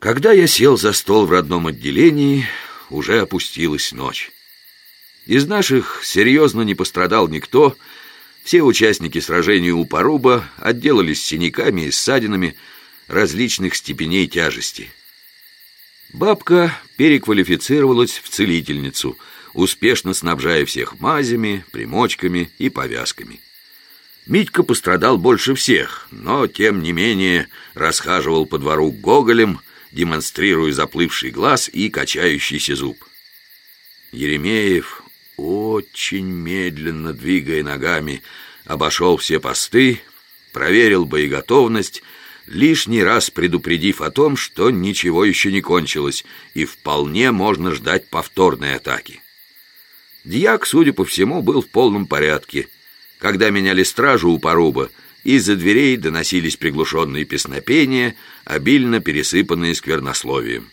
Когда я сел за стол в родном отделении, уже опустилась ночь. Из наших серьезно не пострадал никто. Все участники сражения у Поруба отделались синяками и ссадинами различных степеней тяжести. Бабка переквалифицировалась в целительницу, успешно снабжая всех мазями, примочками и повязками. Митька пострадал больше всех, но, тем не менее, расхаживал по двору гоголем, демонстрируя заплывший глаз и качающийся зуб. Еремеев, очень медленно двигая ногами, обошел все посты, проверил боеготовность, лишний раз предупредив о том, что ничего еще не кончилось и вполне можно ждать повторной атаки. Дьяк, судя по всему, был в полном порядке. Когда меняли стражу у поруба, из-за дверей доносились приглушенные песнопения, обильно пересыпанные сквернословием.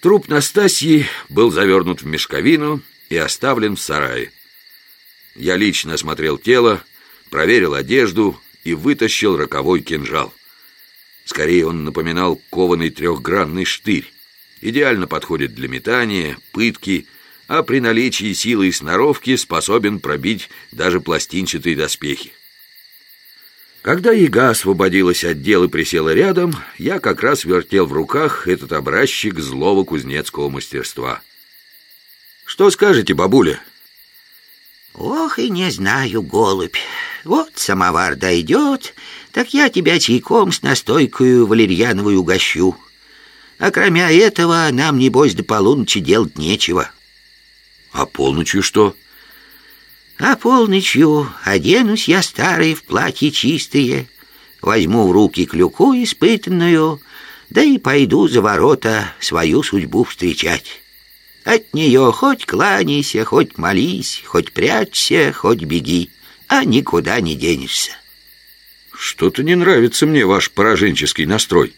Труп Настасьи был завернут в мешковину и оставлен в сарае. Я лично осмотрел тело, проверил одежду и вытащил роковой кинжал. Скорее он напоминал кованый трехгранный штырь. Идеально подходит для метания, пытки, а при наличии силы и сноровки способен пробить даже пластинчатые доспехи. Когда яга освободилась от дел и присела рядом, я как раз вертел в руках этот образчик злого кузнецкого мастерства. «Что скажете, бабуля?» «Ох, и не знаю, голубь. Вот самовар дойдет, так я тебя чайком с настойкою валерьяновой угощу. А кроме этого, нам, небось, до полуночи делать нечего». «А полночью что?» А полночью оденусь я старый в платье чистые, возьму в руки клюку испытанную, да и пойду за ворота свою судьбу встречать. От нее хоть кланяйся, хоть молись, хоть прячься, хоть беги, а никуда не денешься. Что-то не нравится мне ваш пораженческий настрой.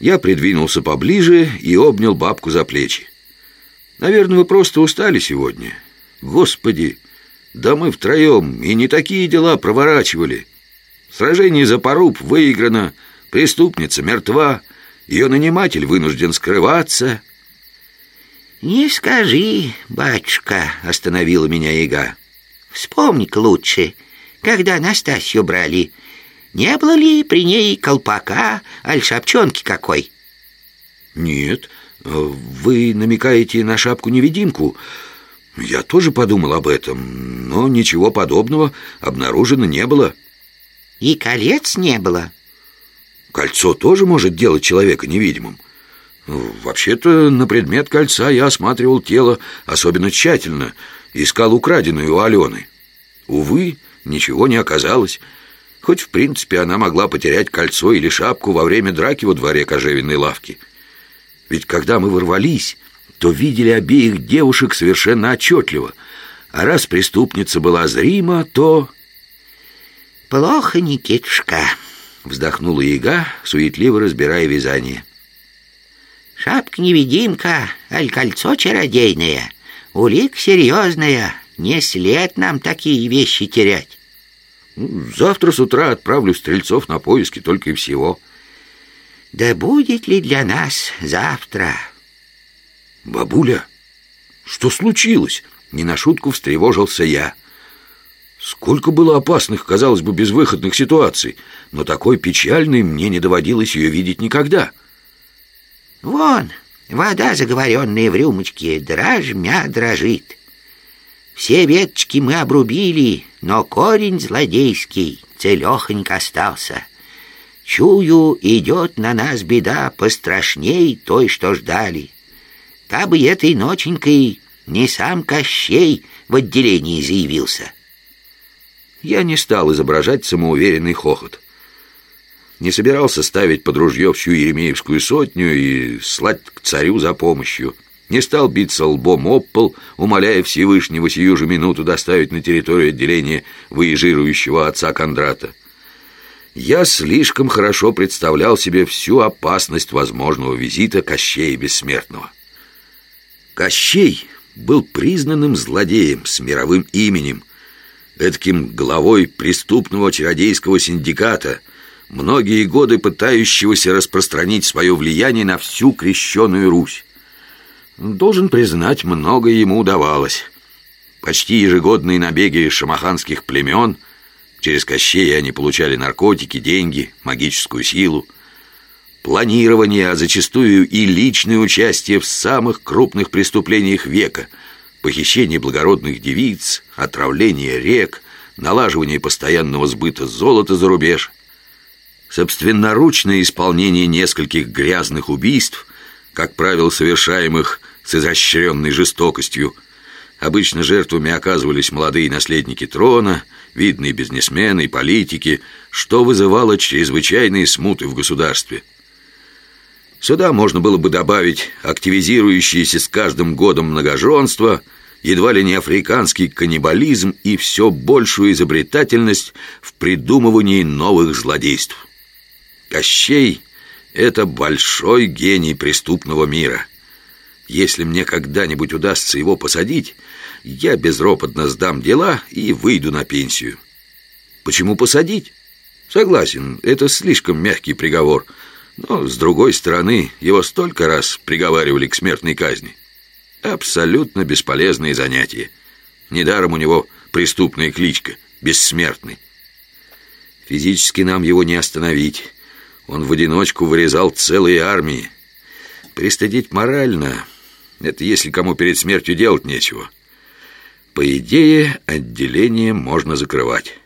Я придвинулся поближе и обнял бабку за плечи. Наверное, вы просто устали сегодня. Господи, да мы втроем и не такие дела проворачивали. Сражение за поруб выиграно, преступница мертва, ее наниматель вынужден скрываться. «Не скажи, батюшка», — остановила меня яга. «Вспомни-ка лучше, когда Настасью брали, не было ли при ней колпака, аль шапчонки какой?» «Нет, вы намекаете на шапку-невидимку?» Я тоже подумал об этом, но ничего подобного обнаружено не было. И колец не было? Кольцо тоже может делать человека невидимым. Вообще-то на предмет кольца я осматривал тело особенно тщательно, искал украденную у Алены. Увы, ничего не оказалось. Хоть, в принципе, она могла потерять кольцо или шапку во время драки во дворе кожевенной лавки. Ведь когда мы ворвались, то видели обеих девушек совершенно отчетливо. А раз преступница была зрима, то... «Плохо, Никитушка», — вздохнула яга, суетливо разбирая вязание. «Шапка-невидимка, аль кольцо чародейное, улик серьезная, не след нам такие вещи терять». «Завтра с утра отправлю стрельцов на поиски только и всего». «Да будет ли для нас завтра?» «Бабуля, что случилось?» Не на шутку встревожился я. Сколько было опасных, казалось бы, безвыходных ситуаций, но такой печальной мне не доводилось ее видеть никогда. «Вон, вода, заговоренная в рюмочке, дрожмя дрожит. Все веточки мы обрубили, но корень злодейский целехонько остался. Чую, идет на нас беда пострашней той, что ждали». Кабы этой ноченькой не сам Кощей в отделении заявился. Я не стал изображать самоуверенный хохот. Не собирался ставить под ружье всю Еремеевскую сотню и слать к царю за помощью. Не стал биться лбом об пол, умоляя Всевышнего сию же минуту доставить на территорию отделения выезжирующего отца Кондрата. Я слишком хорошо представлял себе всю опасность возможного визита Кощея Бессмертного. Кощей был признанным злодеем с мировым именем, этким главой преступного чародейского синдиката, многие годы пытающегося распространить свое влияние на всю крещенную Русь. Должен признать, много ему удавалось. Почти ежегодные набеги шамаханских племен, через Кощея они получали наркотики, деньги, магическую силу, планирование, а зачастую и личное участие в самых крупных преступлениях века, похищение благородных девиц, отравление рек, налаживание постоянного сбыта золота за рубеж, собственноручное исполнение нескольких грязных убийств, как правило, совершаемых с изощренной жестокостью. Обычно жертвами оказывались молодые наследники трона, видные бизнесмены и политики, что вызывало чрезвычайные смуты в государстве. Сюда можно было бы добавить активизирующееся с каждым годом многоженство, едва ли не африканский каннибализм и все большую изобретательность в придумывании новых злодейств. Кощей — это большой гений преступного мира — если мне когда-нибудь удастся его посадить, я безропотно сдам дела и выйду на пенсию. Почему посадить? Согласен, это слишком мягкий приговор. Но, с другой стороны, его столько раз приговаривали к смертной казни. Абсолютно бесполезные занятия. Недаром у него преступная кличка «Бессмертный». Физически нам его не остановить. Он в одиночку вырезал целые армии. Пристыдить морально это если кому перед смертью делать нечего. По идее, отделение можно закрывать.